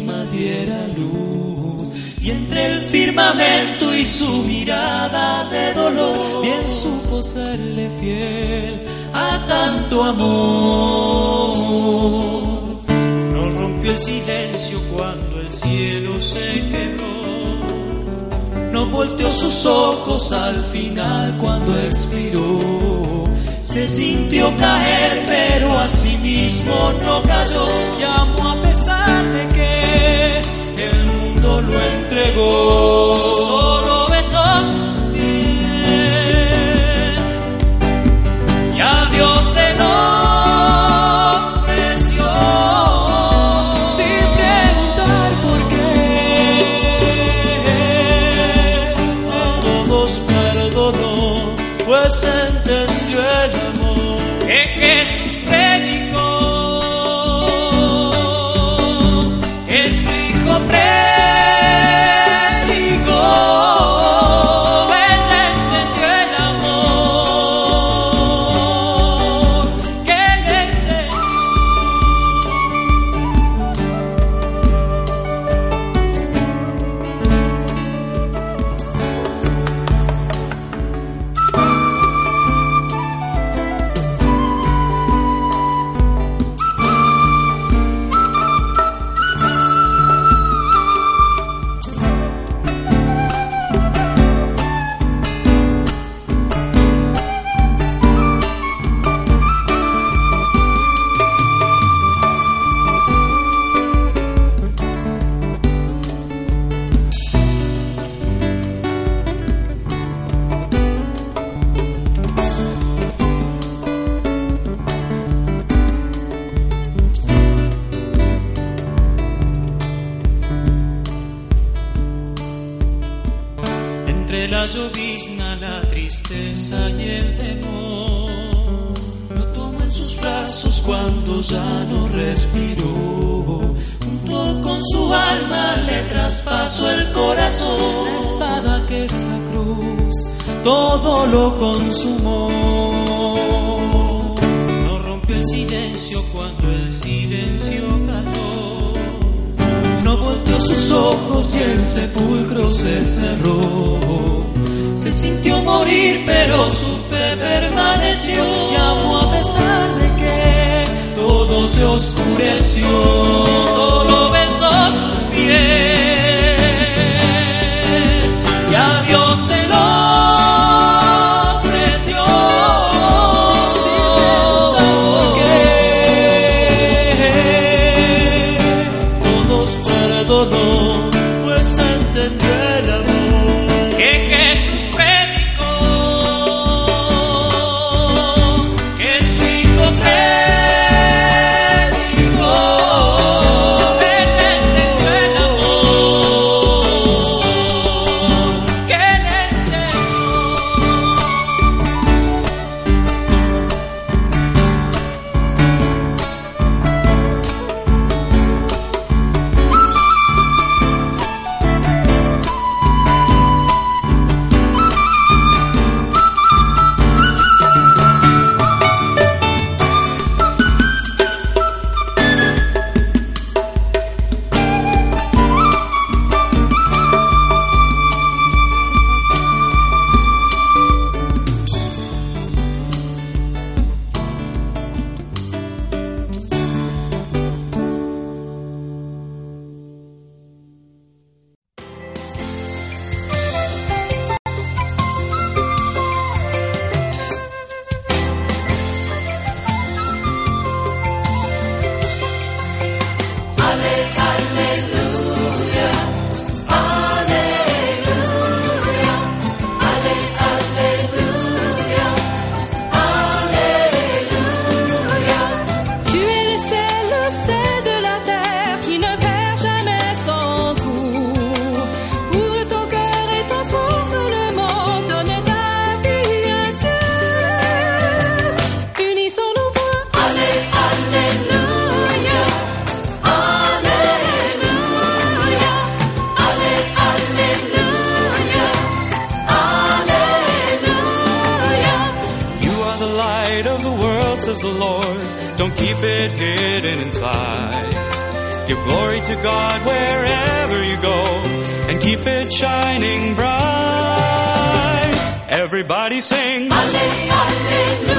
misma diera luz. Y entre el firmamento y su mirada de dolor, bien supo serle fiel a tanto amor. No rompió el silencio cuando el cielo se quedó no volteó sus ojos al final cuando expiró. Se sintió caer, pero a sí mismo no cayó. Y amó a lo entregó. Solo besó Se sintió morir, pero su fe permaneció. Y amó a pesar de que todo se oscureció. Solo besó sus pies. And keep it shining bright. Everybody sing. Hallelujah.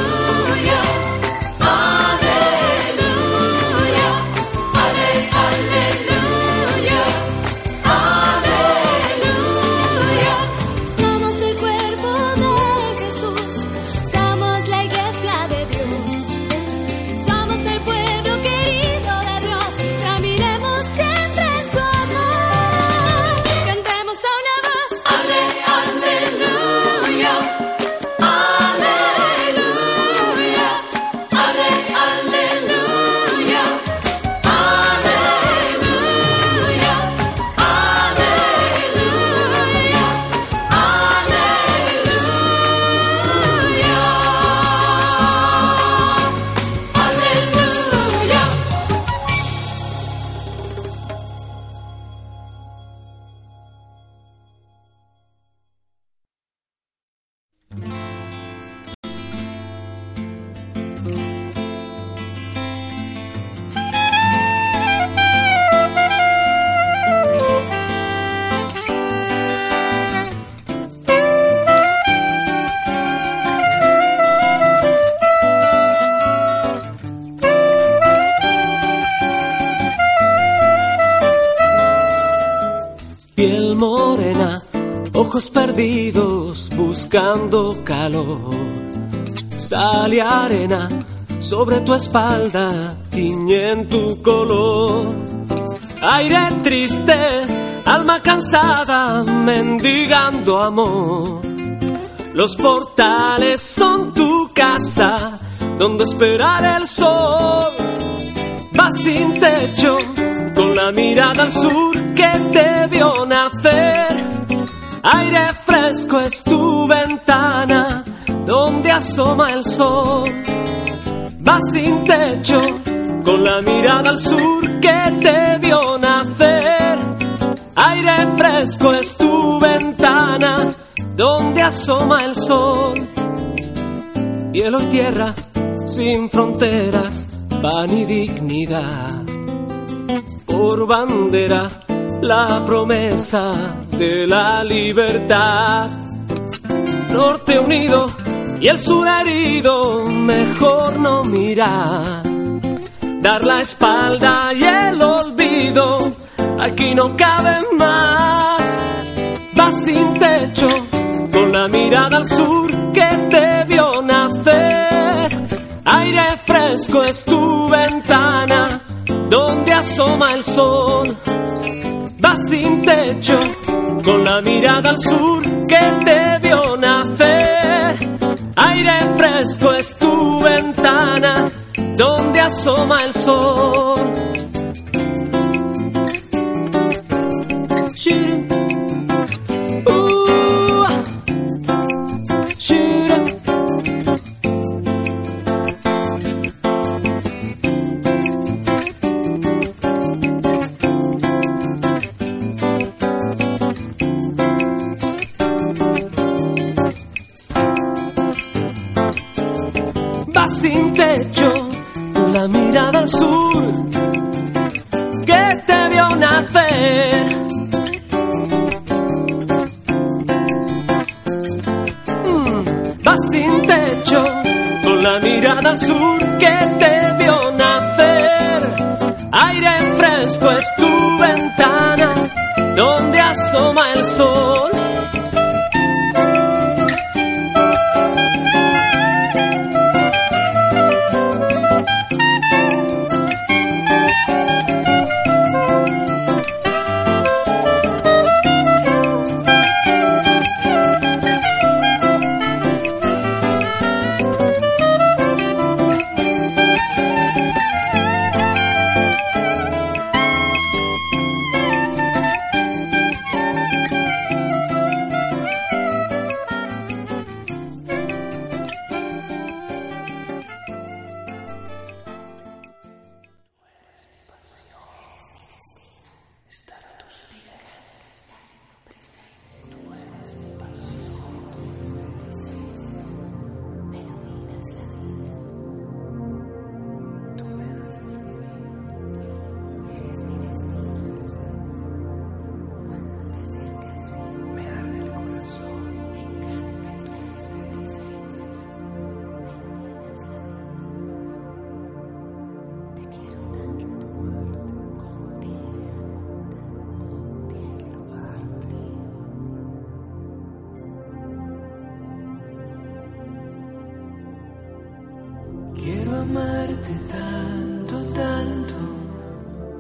Perdidos buscando calor. Sale arena sobre tu espalda, tiñe tu color. Aire triste, alma cansada, mendigando amor. Los portales son tu casa, donde esperar el sol. Vas sin techo, con la mirada al sur que te vio nacer Aire fresco es tu ventana donde asoma el sol. Vas sin techo con la mirada al sur que te vio nacer. Aire fresco es tu ventana donde asoma el sol. Cielo y tierra sin fronteras, pan y dignidad. Por bandera la promesa de la libertad. Norte unido y el sur herido, mejor no mirar. Dar la espalda y el olvido, aquí no cabe más. Vas sin techo, con la mirada al sur que te vio nacer. Aire fresco es tu ventana, donde asoma el sol sin techo, con la mirada al sur que te vio nacer. Aire fresco es tu ventana, donde asoma el sol. niña del sur que te vio nacer. Mm, vas sin techo con la mirada al sur que te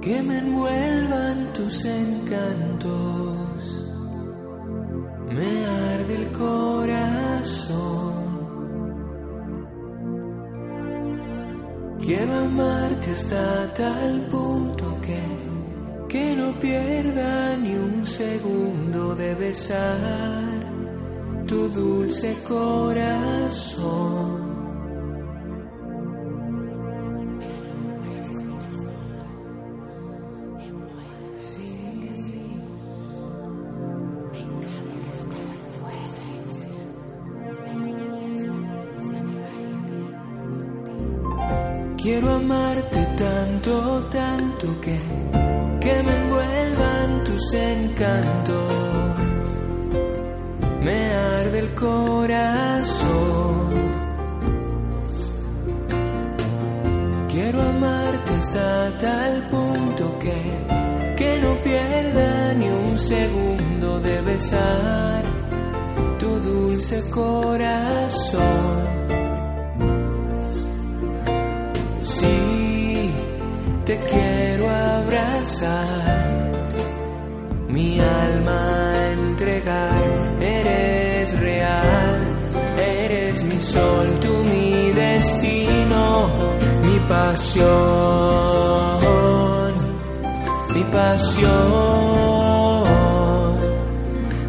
que me envuelvan tus encantos. Me arde el corazón. Quiero amarte hasta tal punto que, que no pierda ni un segundo de besar tu dulce corazón. Quiero amarte tanto, tanto que, que me envuelvan tus encantos. Me arde el corazón. Quiero amarte hasta tal punto que, que no pierda ni un segundo de besar tu dulce corazón. Sí, te quiero abrazar, mi alma entregar, eres real, eres mi sol, tú mi destino, mi pasión, mi pasión,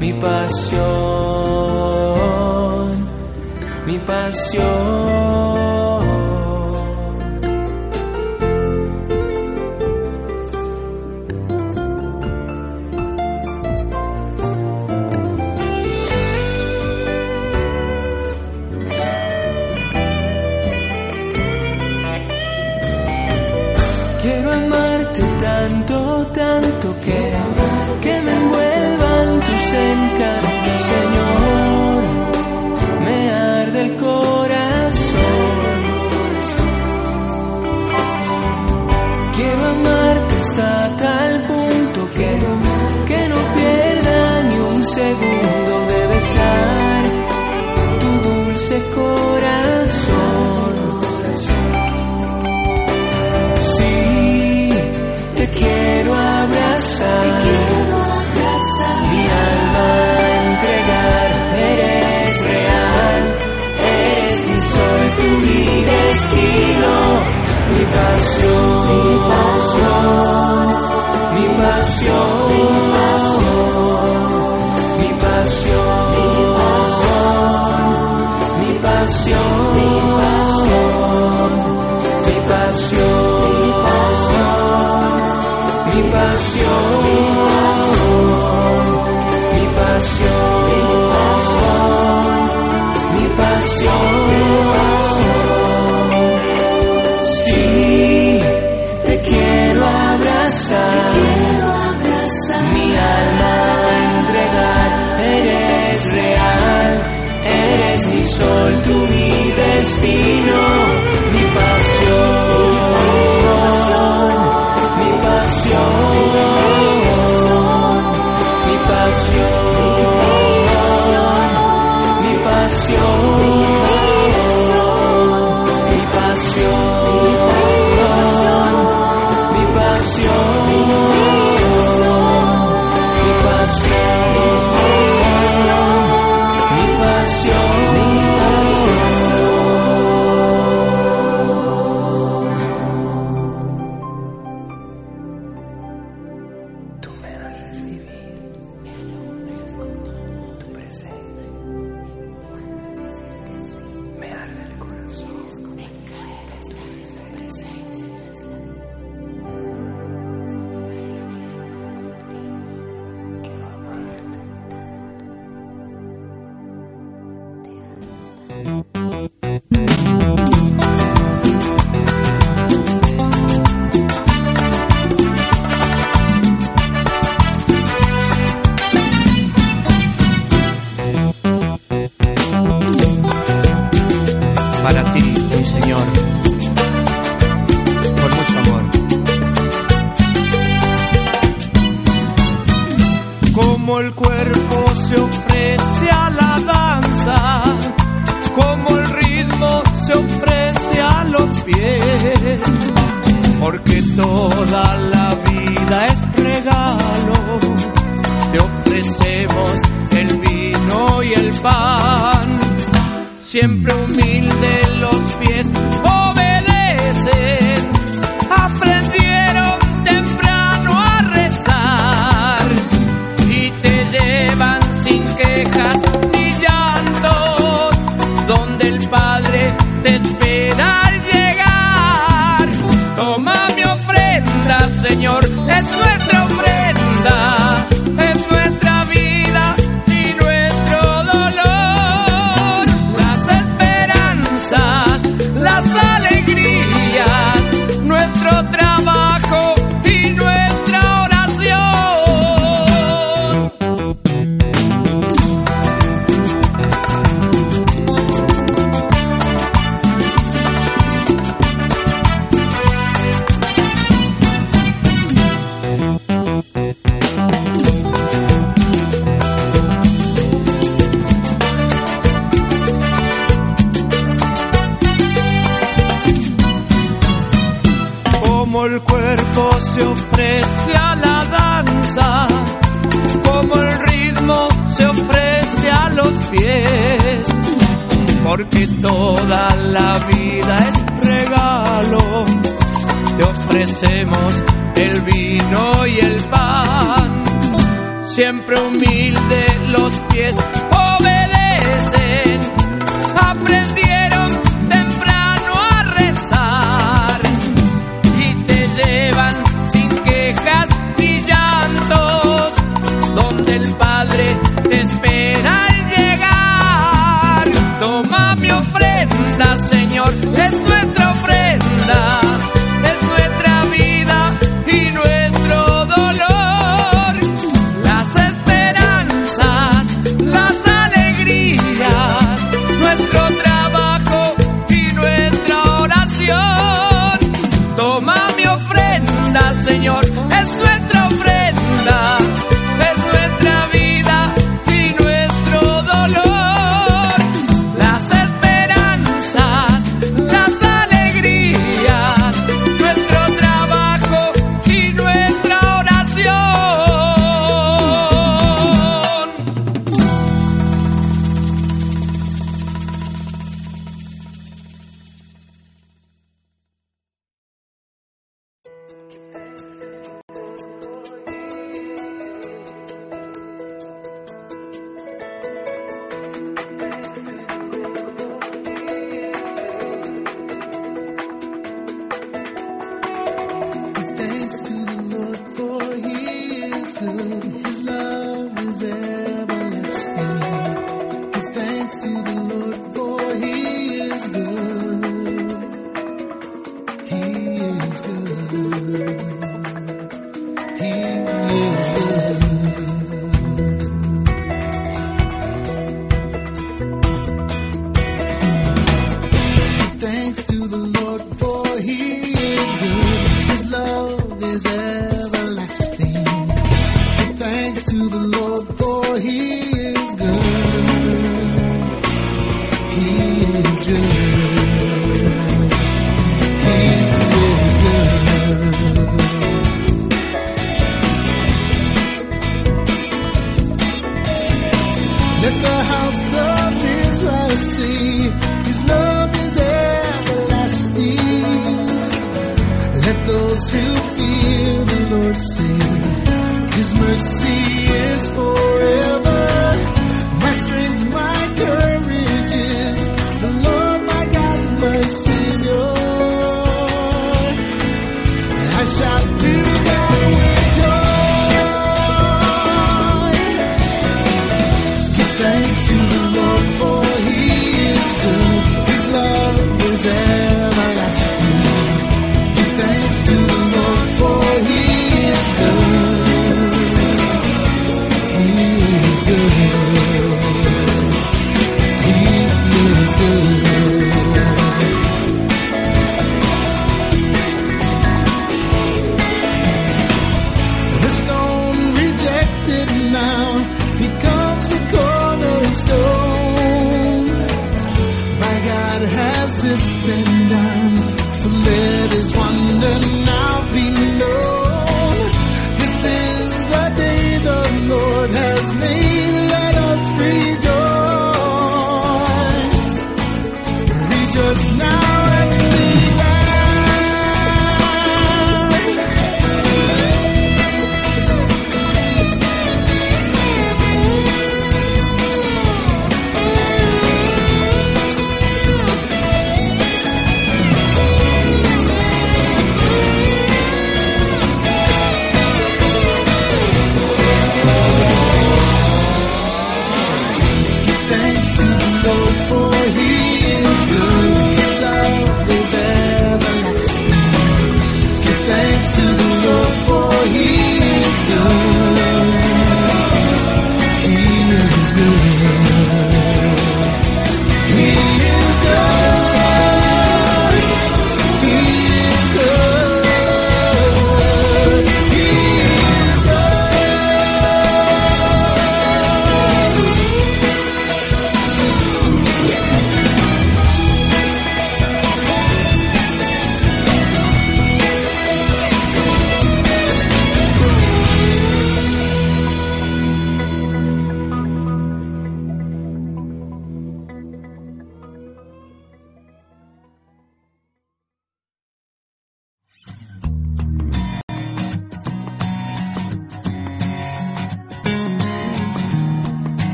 mi pasión, mi pasión. tanto que pasión. Mi pasión. Mi pasión. Bye.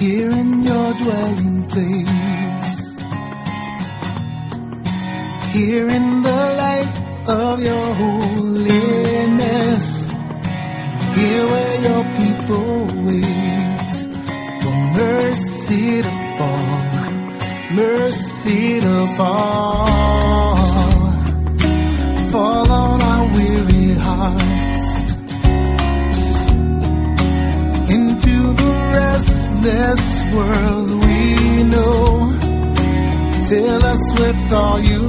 here in your dwelling place, here in the light of your holiness, here where your people wait for mercy to fall, mercy to fall. world we know. Fill us with all you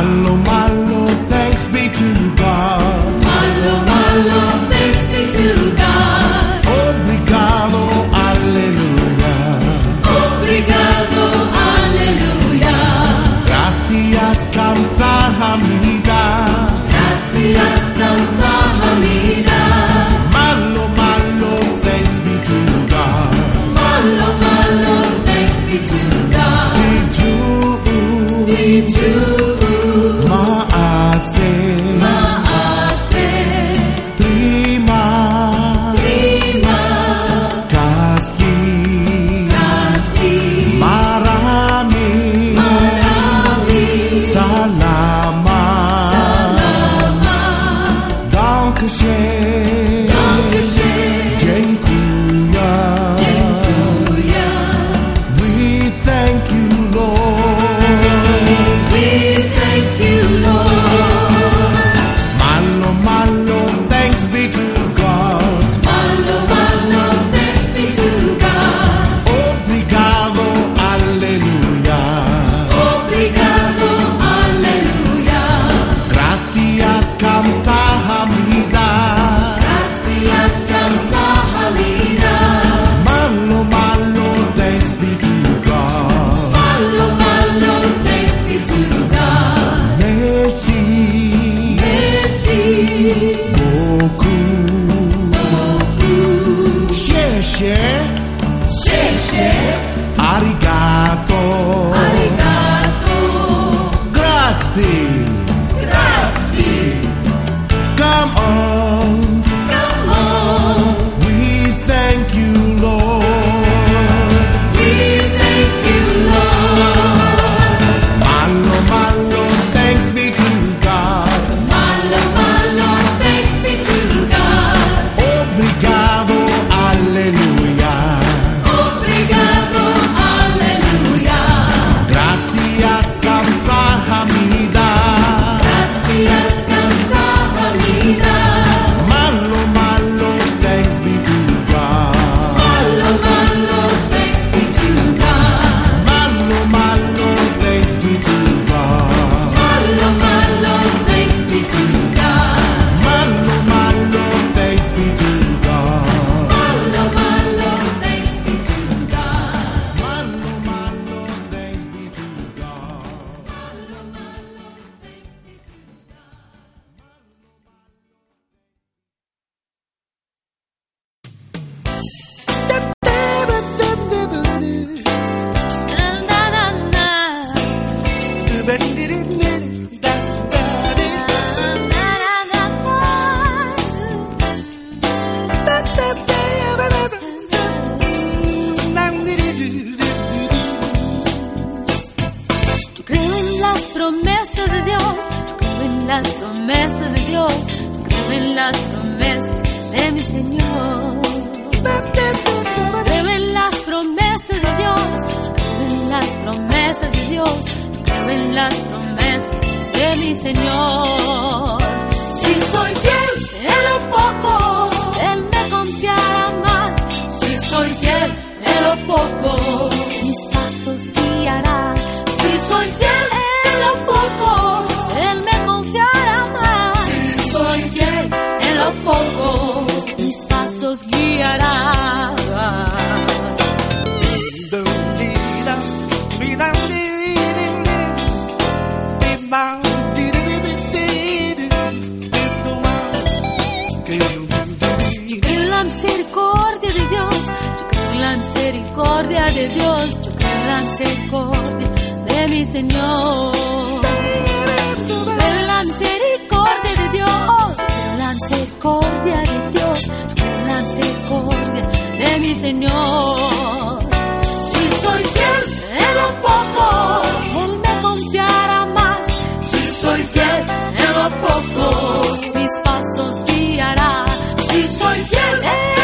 Malo, malo, thanks be to de lo poco mis pasos guiará. Si soy fiel en lo poco, Él me confiará más. Si soy fiel en lo poco, mis pasos guiará. la misericordia de Dios, yo creo en la misericordia de mi Señor. En la misericordia de Dios, yo creo en la misericordia de Dios, yo creo en la misericordia de mi Señor. Si soy fiel en lo poco, Él me confiará más. Si soy fiel en lo poco, mis pasos guiará. Si soy fiel en